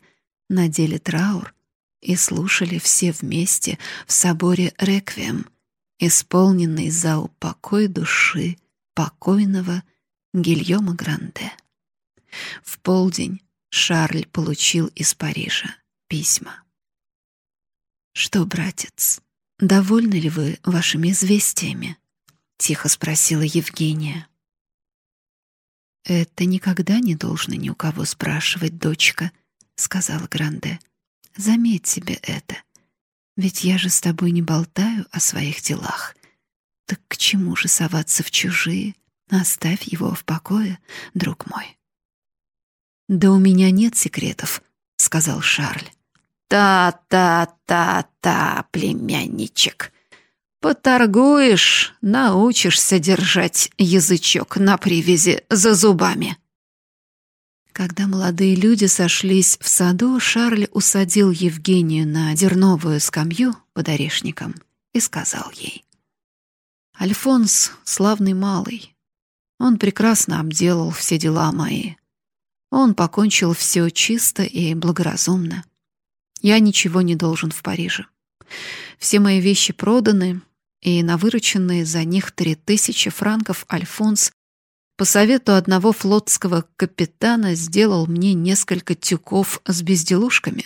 надели траур и слушали все вместе в соборе реквием, исполненный за упокой души покойного Гильома Гранде. В полдень Шарль получил из Парижа письма. «Что, братец, довольны ли вы вашими известиями?» — тихо спросила Евгения. «Это никогда не должно ни у кого спрашивать, дочка», — сказала Гранде. «Заметь себе это. Ведь я же с тобой не болтаю о своих делах. Так к чему же соваться в чужие? Оставь его в покое, друг мой». «Да у меня нет секретов», — сказал Шарль. «Та-та-та-та, племянничек. Поторгуешь, научишься держать язычок на привязи за зубами». Когда молодые люди сошлись в саду, Шарль усадил Евгению на дерновую скамью под орешником и сказал ей. «Альфонс — славный малый. Он прекрасно обделал все дела мои. Он покончил все чисто и благоразумно. Я ничего не должен в Париже. Все мои вещи проданы, и на вырученные за них три тысячи франков Альфонс по совету одного флотского капитана сделал мне несколько тюков с безделушками,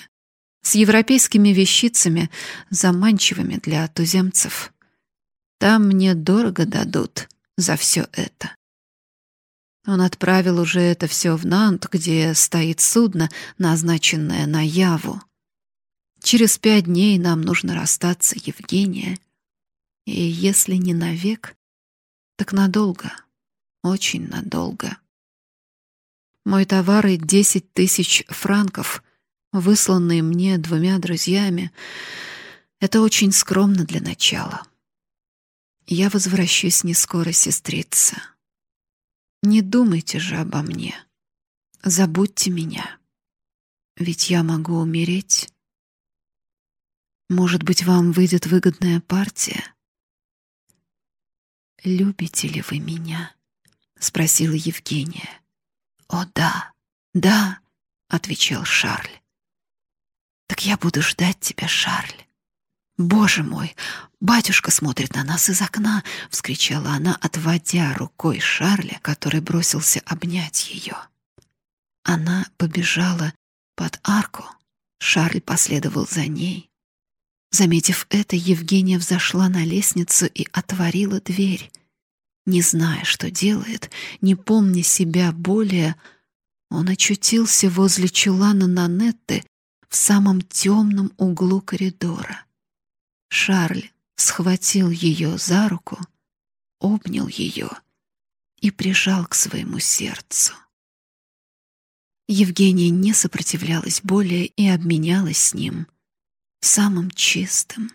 с европейскими вещицами, заманчивыми для туземцев. Там мне дорого дадут за все это. Он отправил уже это все в Нант, где стоит судно, назначенное на Яву. Через пять дней нам нужно расстаться, Евгения. И если не навек, так надолго, очень надолго. Мой товар и десять тысяч франков, высланные мне двумя друзьями, это очень скромно для начала. Я возвращусь не скоро, сестрица. Не думайте же обо мне. Забудьте меня. Ведь я могу умереть. Может быть, вам выйдет выгодная партия? Любите ли вы меня? спросила Евгения. О да, «Да», — отвечал Шарль. «Так я буду ждать тебя, Шарль». «Боже мой, батюшка смотрит на нас из окна!» — вскричала она, отводя рукой Шарля, который бросился обнять ее. Она побежала под арку. Шарль последовал за ней. Заметив это, Евгения взошла на лестницу и отворила дверь. Не зная, что делает, не помня себя более, он очутился возле чулана Нанетты в самом темном углу коридора. Шарль схватил ее за руку, обнял ее и прижал к своему сердцу. Евгения не сопротивлялась более и обменялась с ним самым чистым,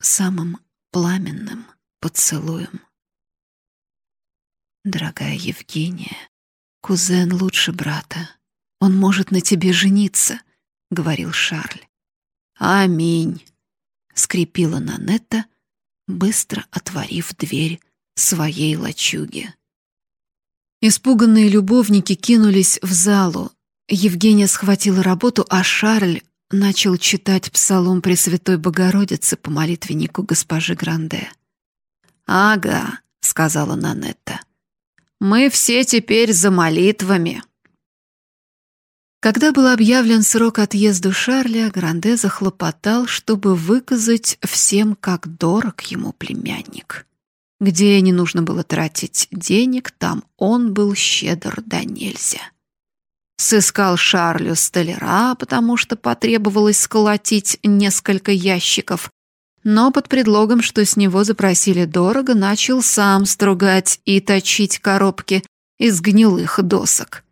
самым пламенным поцелуем. Дорогая Евгения, кузен лучше брата. Он может на тебе жениться, говорил Шарль. Аминь, скрипила Нанетта, быстро отворив дверь своей лачуги. Испуганные любовники кинулись в залу. Евгения схватила работу, а Шарль начал читать псалом Пресвятой Богородицы по молитвеннику госпожи Гранде. «Ага», — сказала Нанетта, — «мы все теперь за молитвами». Когда был объявлен срок отъезда Шарля, Гранде захлопотал, чтобы выказать всем, как дорог ему племянник. Где не нужно было тратить денег, там он был щедр до нельзя. Сыскал Шарлю столяра, потому что потребовалось сколотить несколько ящиков, но под предлогом, что с него запросили дорого, начал сам стругать и точить коробки из гнилых досок.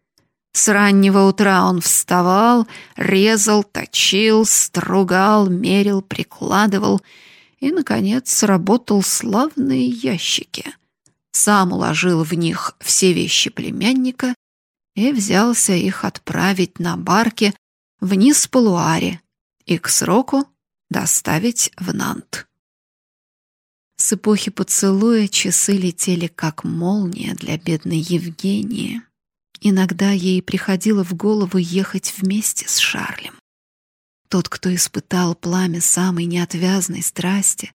С раннего утра он вставал, резал, точил, стругал, мерил, прикладывал — и, наконец, сработал славные ящики. Сам уложил в них все вещи племянника и взялся их отправить на барке вниз по Луаре и к сроку доставить в Нант. С эпохи поцелуя часы летели как молния для бедной Евгении. Иногда ей приходило в голову ехать вместе с Шарлем. Тот, кто испытал пламя самой неотвязной страсти,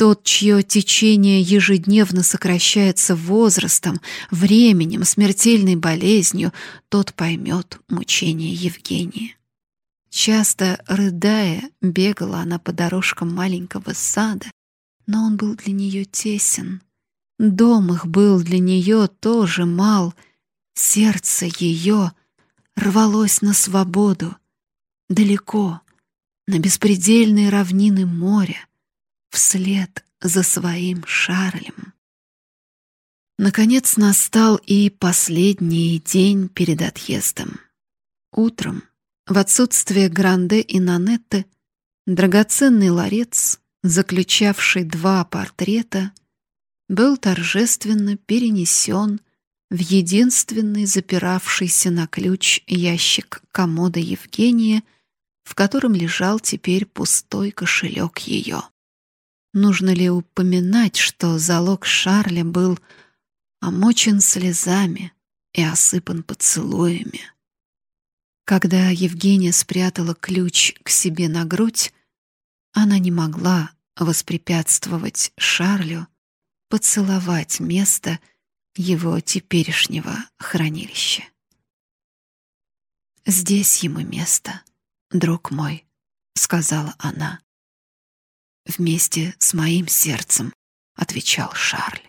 тот, чье течение ежедневно сокращается возрастом, временем, смертельной болезнью, тот поймет мучение Евгении. Часто, рыдая, бегала она по дорожкам маленького сада, но он был для нее тесен. Дом их был для нее тоже мал. Сердце ее рвалось на свободу, далеко, на беспредельные равнины моря, вслед за своим Шарлем. Наконец настал и последний день перед отъездом. Утром, в отсутствие Гранде и Нанетты, драгоценный ларец, заключавший два портрета, был торжественно перенесен в единственный запиравшийся на ключ ящик комода Евгения — в котором лежал теперь пустой кошелек ее. Нужно ли упоминать, что залог Шарля был омочен слезами и осыпан поцелуями? Когда Евгения спрятала ключ к себе на грудь, она не могла воспрепятствовать Шарлю поцеловать место его теперешнего хранилища. Здесь ему место друг мой, сказала она. Вместе с моим сердцем, отвечал Шарль.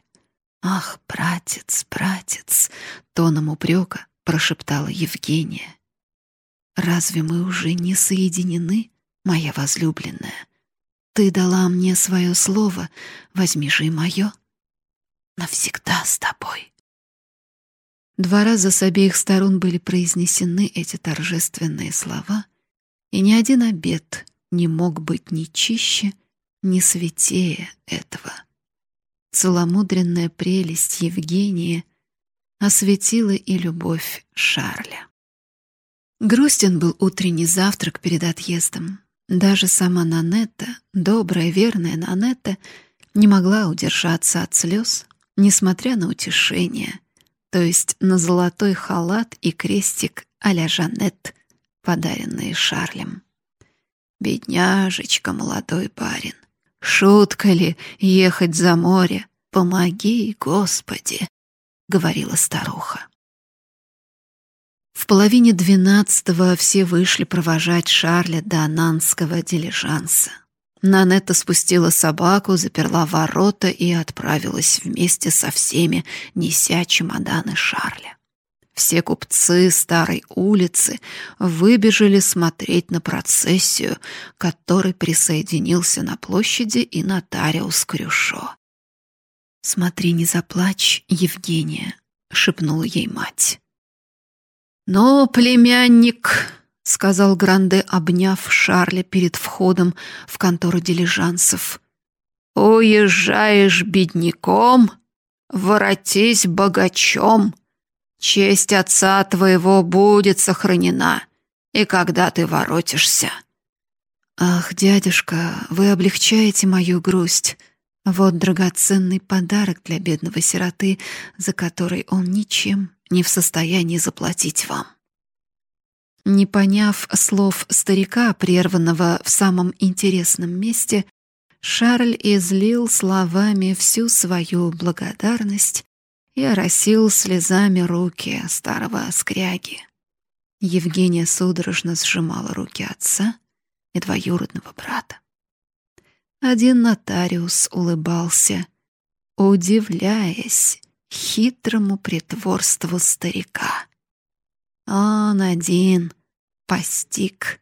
Ах, братец, братец, тоном упрека прошептала Евгения. Разве мы уже не соединены, моя возлюбленная? Ты дала мне свое слово, возьми же и мое. Навсегда с тобой. Два раза с обеих сторон были произнесены эти торжественные слова, и ни один обед не мог быть ни чище, ни святее этого. Целомудренная прелесть Евгения осветила и любовь Шарля. Грустен был утренний завтрак перед отъездом. Даже сама Нанетта, добрая, верная Нанетта, не могла удержаться от слез, несмотря на утешение. то есть на золотой халат и крестик а-ля Жанет, подаренные Шарлем. Бедняжечка, молодой парень. Шутка ли ехать за море? Помоги, Господи, говорила старуха. В половине двенадцатого все вышли провожать Шарля до Нанского дилижанса. Нанетта спустила собаку, заперла ворота и отправилась вместе со всеми, неся чемоданы Шарля. Все купцы старой улицы выбежали смотреть на процессию, которой присоединился на площади и нотариус Крюшо. «Смотри, не заплачь, Евгения», — шепнула ей мать. «Но, племянник», — сказал Гранде, обняв Шарля перед входом в контору дилижансов, «уезжаешь бедняком, воротись богачом». Честь отца твоего будет сохранена, и когда ты воротишься. Ах, дядюшка, вы облегчаете мою грусть. Вот драгоценный подарок для бедного сироты, за который он ничем не в состоянии заплатить вам. Не поняв слов старика, прерванного в самом интересном месте, Шарль излил словами всю свою благодарность и оросил слезами руки старого скряги. Евгения судорожно сжимала руки отца и двоюродного брата. Один нотариус улыбался, удивляясь хитрому притворству старика. Он один постиг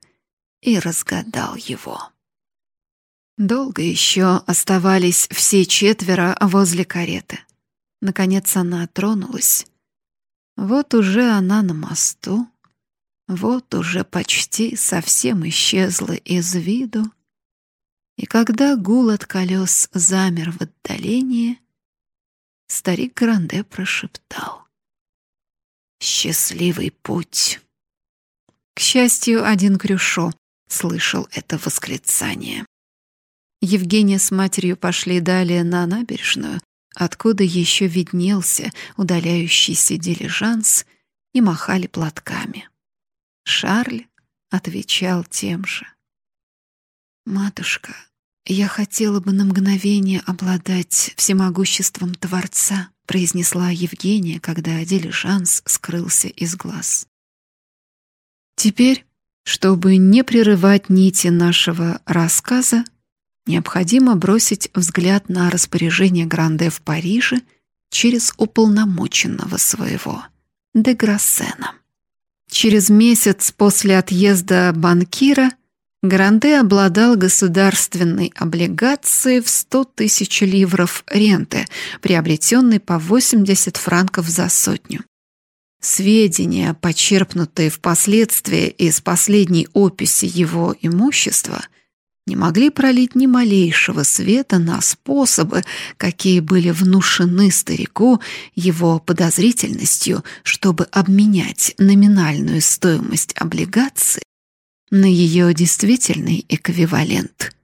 и разгадал его. Долго еще оставались все четверо возле кареты. Наконец она тронулась. Вот уже она на мосту, вот уже почти совсем исчезла из виду. И когда гул от колес замер в отдалении, старик Гранде прошептал. «Счастливый путь!» К счастью, один Крюшо слышал это восклицание. Евгения с матерью пошли далее на набережную, откуда еще виднелся удаляющийся дилижанс, и махали платками. Шарль отвечал тем же. «Матушка, я хотела бы на мгновение обладать всемогуществом Творца», произнесла Евгения, когда дилижанс скрылся из глаз. Теперь, чтобы не прерывать нити нашего рассказа, необходимо бросить взгляд на распоряжение Гранде в Париже через уполномоченного своего, де Грассена. Через месяц после отъезда банкира Гранде обладал государственной облигацией в 100 тысяч ливров ренты, приобретенной по 80 франков за сотню. Сведения, почерпнутые впоследствии из последней описи его имущества – не могли пролить ни малейшего света на способы, какие были внушены старику его подозрительностью, чтобы обменять номинальную стоимость облигации на ее действительный эквивалент.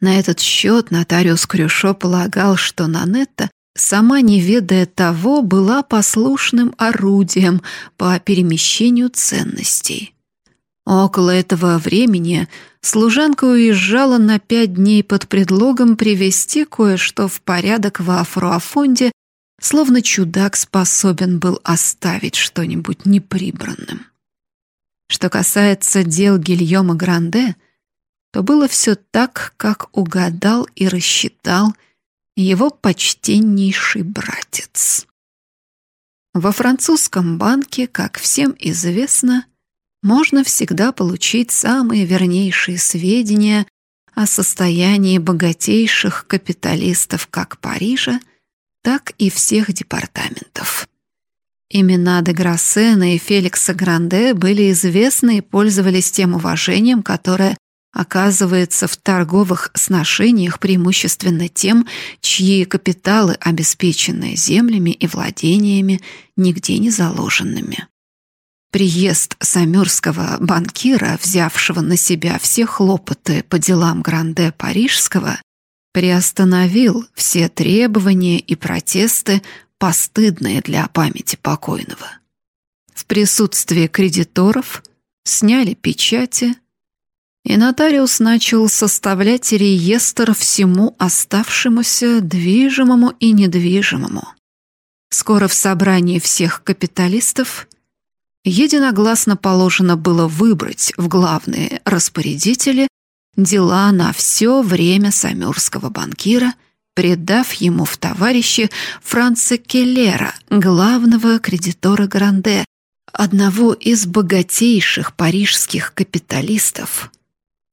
На этот счет нотариус Крюшо полагал, что Нанетта, сама не ведая того, была послушным орудием по перемещению ценностей. Около этого времени служанка уезжала на пять дней под предлогом привести кое-что в порядок во Фруафонде, словно чудак способен был оставить что-нибудь неприбранным. Что касается дел Гильома Гранде, то было все так, как угадал и рассчитал его почтеннейший братец. Во французском банке, как всем известно, можно всегда получить самые вернейшие сведения о состоянии богатейших капиталистов как Парижа, так и всех департаментов. Имена де Грассена и Феликса Гранде были известны и пользовались тем уважением, которое оказывается в торговых сношениях преимущественно тем, чьи капиталы обеспечены землями и владениями, нигде не заложенными. Приезд самюрского банкира, взявшего на себя все хлопоты по делам Гранде Парижского, приостановил все требования и протесты, постыдное для памяти покойного. В присутствии кредиторов сняли печати, и нотариус начал составлять реестр всему оставшемуся движимому и недвижимому. Скоро в собрании всех капиталистов единогласно положено было выбрать в главные распорядители дела на все время самюрского банкира, предав ему в товарищи Франца Келлера, главного кредитора Гранде, одного из богатейших парижских капиталистов,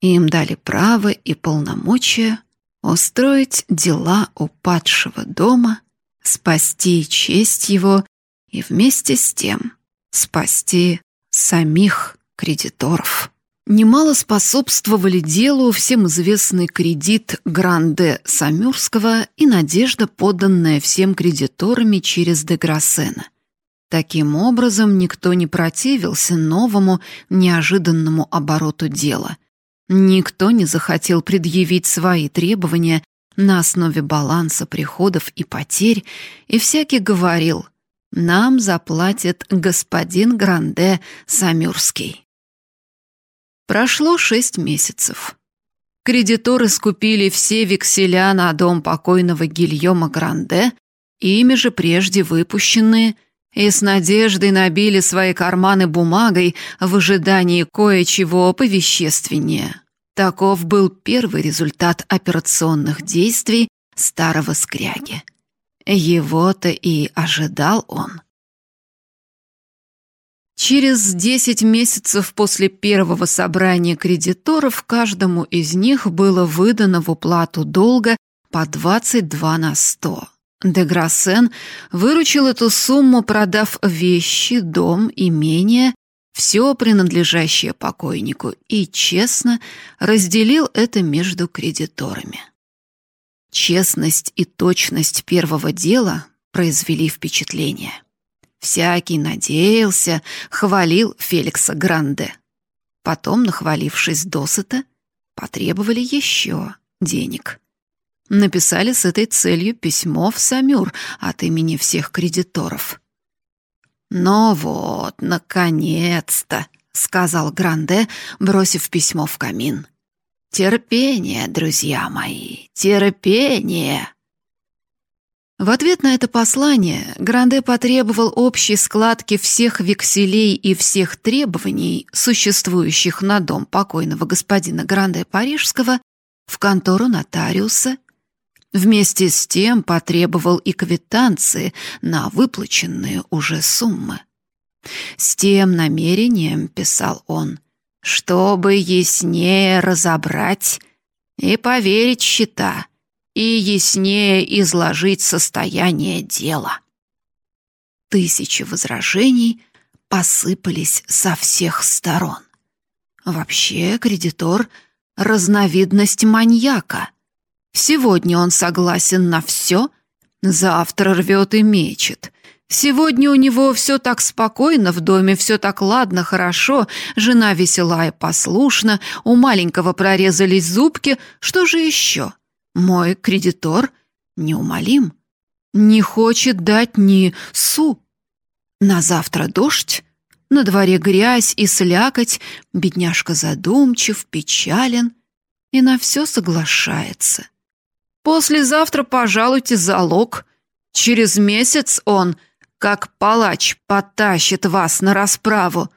им дали право и полномочия устроить дела у падшего дома, спасти честь его и вместе с тем спасти самих кредиторов. Немало способствовали делу всем известный кредит Гранде Самюрского и надежда, поданная всем кредиторами через Деграссена. Таким образом, никто не противился новому, неожиданному обороту дела. Никто не захотел предъявить свои требования на основе баланса приходов и потерь, и всякий говорил «Нам заплатит господин Гранде Самюрский». Прошло шесть месяцев. Кредиторы скупили все векселя на дом покойного Гильома Гранде, ими же прежде выпущенные – и с надеждой набили свои карманы бумагой в ожидании кое-чего повещественнее. Таков был первый результат операционных действий старого скряги. Его-то и ожидал он. Через десять месяцев после первого собрания кредиторов каждому из них было выдано в уплату долга по 22 на 100. Деграссен выручил эту сумму, продав вещи, дом, имение, все принадлежащее покойнику, и честно разделил это между кредиторами. Честность и точность первого дела произвели впечатление. Всякий надеялся, хвалил Феликса Гранде. Потом, нахвалившись досыта, потребовали еще денег написали с этой целью письмо в Самюр от имени всех кредиторов. «Ну вот, наконец-то», — сказал Гранде, бросив письмо в камин. «Терпение, друзья мои, терпение!» В ответ на это послание Гранде потребовал общей складки всех векселей и всех требований, существующих на дом покойного господина Гранде Парижского, в контору нотариуса Вместе с тем потребовал и квитанции на выплаченные уже суммы. С тем намерением, писал он, чтобы яснее разобрать и поверить счета, и яснее изложить состояние дела. Тысячи возражений посыпались со всех сторон. Вообще, кредитор — разновидность маньяка — Сегодня он согласен на все, завтра рвет и мечет. Сегодня у него все так спокойно в доме, все так ладно, хорошо, жена весела и послушна, у маленького прорезались зубки. Что же еще? Мой кредитор неумолим, не хочет дать ни су. На завтра дождь, на дворе грязь и слякоть, бедняжка задумчив, печален и на все соглашается. Послезавтра пожалуйте залог. Через месяц он, как палач, потащит вас на расправу.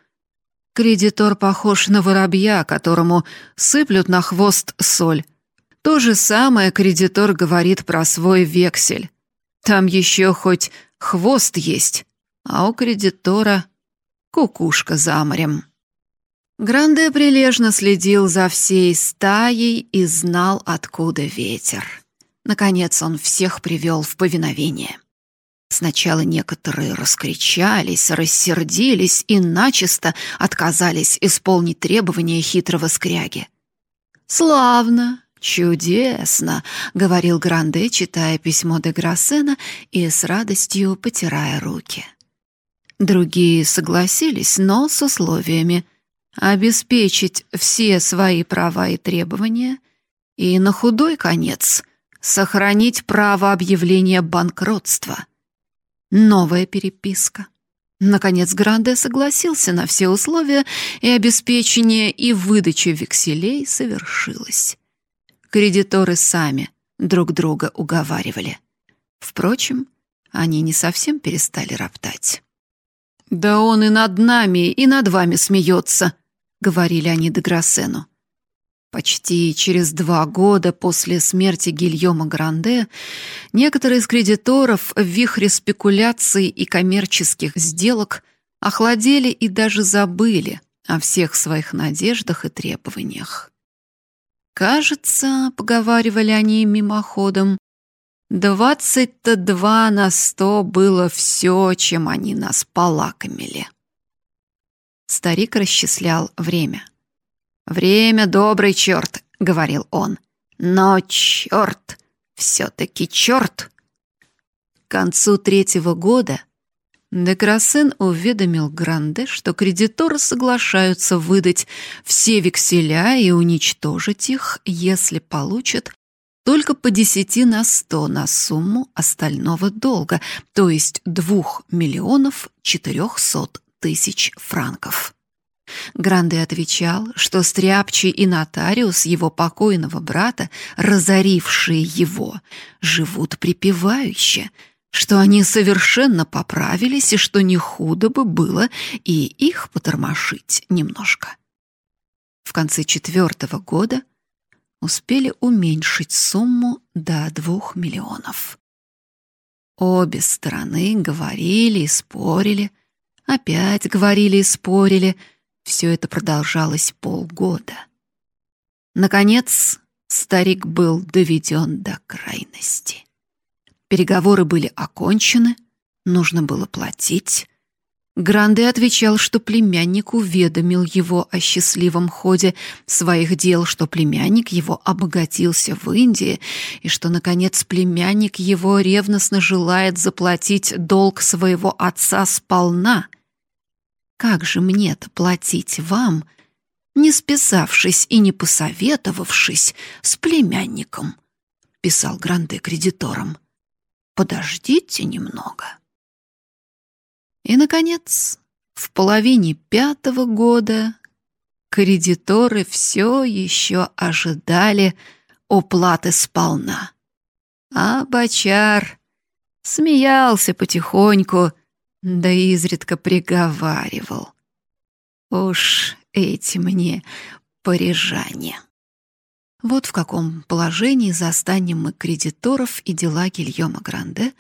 Кредитор похож на воробья, которому сыплют на хвост соль. То же самое кредитор говорит про свой вексель. Там еще хоть хвост есть, а у кредитора кукушка за морем. Гранде прилежно следил за всей стаей и знал, откуда ветер. Наконец он всех привел в повиновение. Сначала некоторые раскричались, рассердились и начисто отказались исполнить требования хитрого скряги. «Славно, чудесно», — говорил Гранде, читая письмо де Грассена и с радостью потирая руки. Другие согласились, но с условиями обеспечить все свои права и требования и на худой конец — сохранить право объявления банкротства. Новая переписка. Наконец Гранде согласился на все условия, и обеспечение и выдача векселей совершилось. Кредиторы сами друг друга уговаривали. Впрочем, они не совсем перестали роптать. «Да он и над нами, и над вами смеется», — говорили они Деграссену. Почти через два года после смерти Гильома Гранде некоторые из кредиторов в вихре спекуляций и коммерческих сделок охладели и даже забыли о всех своих надеждах и требованиях. «Кажется, — поговаривали они мимоходом, — двадцать-то два на сто было все, чем они нас полакомили». Старик расчислял время. «Время добрый черт», — говорил он. «Но черт, все-таки черт!» К концу третьего года Декрасен уведомил Гранде, что кредиторы соглашаются выдать все векселя и уничтожить их, если получат только по десяти на сто на сумму остального долга, то есть двух миллионов четырехсот тысяч франков. Гранде отвечал, что Стряпчий и нотариус его покойного брата, разорившие его, живут припевающе, что они совершенно поправились и что не худо бы было и их потормошить немножко. В конце четвертого года успели уменьшить сумму до двух миллионов. Обе стороны говорили и спорили, опять говорили и спорили — все это продолжалось полгода. Наконец, старик был доведен до крайности. Переговоры были окончены, нужно было платить. Гранде отвечал, что племянник уведомил его о счастливом ходе своих дел, что племянник его обогатился в Индии и что, наконец, племянник его ревностно желает заплатить долг своего отца сполна — как же мне-то платить вам, не списавшись и не посоветовавшись с племянником? Писал Гранде кредиторам. Подождите немного. И, наконец, в половине пятого года кредиторы все еще ожидали уплаты сполна. А Бочар смеялся потихоньку, да изредка приговаривал. Уж эти мне парижане. Вот в каком положении застанем мы кредиторов и дела Гильома Гранде,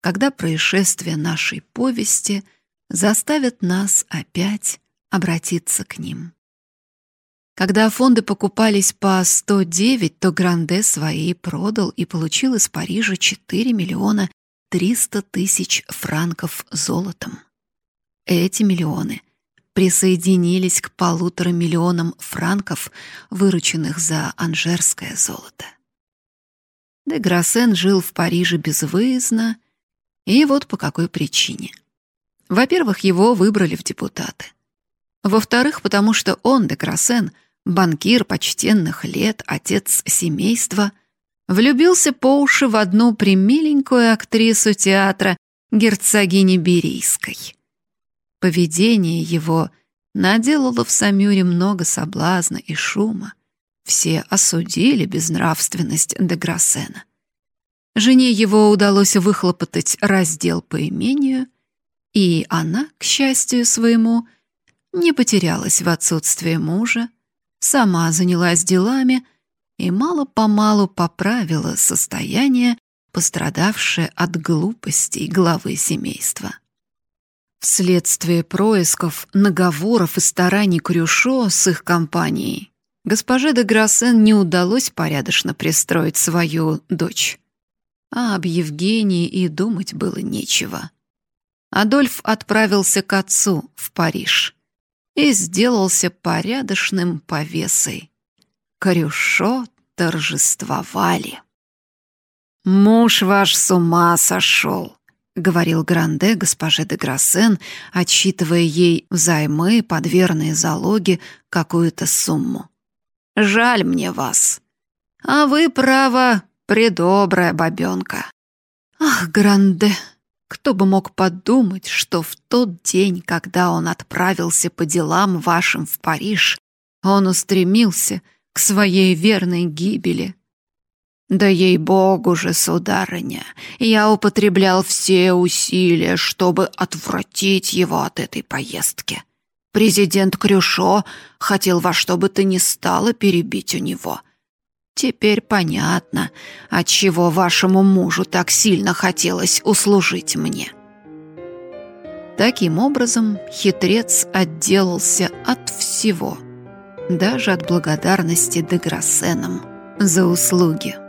когда происшествия нашей повести заставят нас опять обратиться к ним. Когда фонды покупались по 109, то Гранде свои продал и получил из Парижа 4 миллиона 300 тысяч франков золотом. Эти миллионы присоединились к полутора миллионам франков, вырученных за анжерское золото. Де Грассен жил в Париже безвыездно, и вот по какой причине. Во-первых, его выбрали в депутаты. Во-вторых, потому что он, де Грассен, банкир почтенных лет, отец семейства — влюбился по уши в одну примиленькую актрису театра герцогини Берийской. Поведение его наделало в Самюре много соблазна и шума. Все осудили безнравственность де Грассена. Жене его удалось выхлопотать раздел по имению, и она, к счастью своему, не потерялась в отсутствие мужа, сама занялась делами, и мало-помалу поправила состояние, пострадавшее от глупостей главы семейства. Вследствие происков, наговоров и стараний Крюшо с их компанией, госпоже де Грассен не удалось порядочно пристроить свою дочь. А об Евгении и думать было нечего. Адольф отправился к отцу в Париж и сделался порядочным повесой. Крюшо торжествовали. «Муж ваш с ума сошел», — говорил Гранде госпоже де Грассен, отсчитывая ей взаймы под верные залоги какую-то сумму. «Жаль мне вас. А вы, право, предобрая бабенка». «Ах, Гранде, Кто бы мог подумать, что в тот день, когда он отправился по делам вашим в Париж, он устремился к своей верной гибели. Да ей-богу же, сударыня, я употреблял все усилия, чтобы отвратить его от этой поездки. Президент Крюшо хотел во что бы то ни стало перебить у него. Теперь понятно, отчего вашему мужу так сильно хотелось услужить мне. Таким образом, хитрец отделался от всего, даже от благодарности Деграссенам за услуги.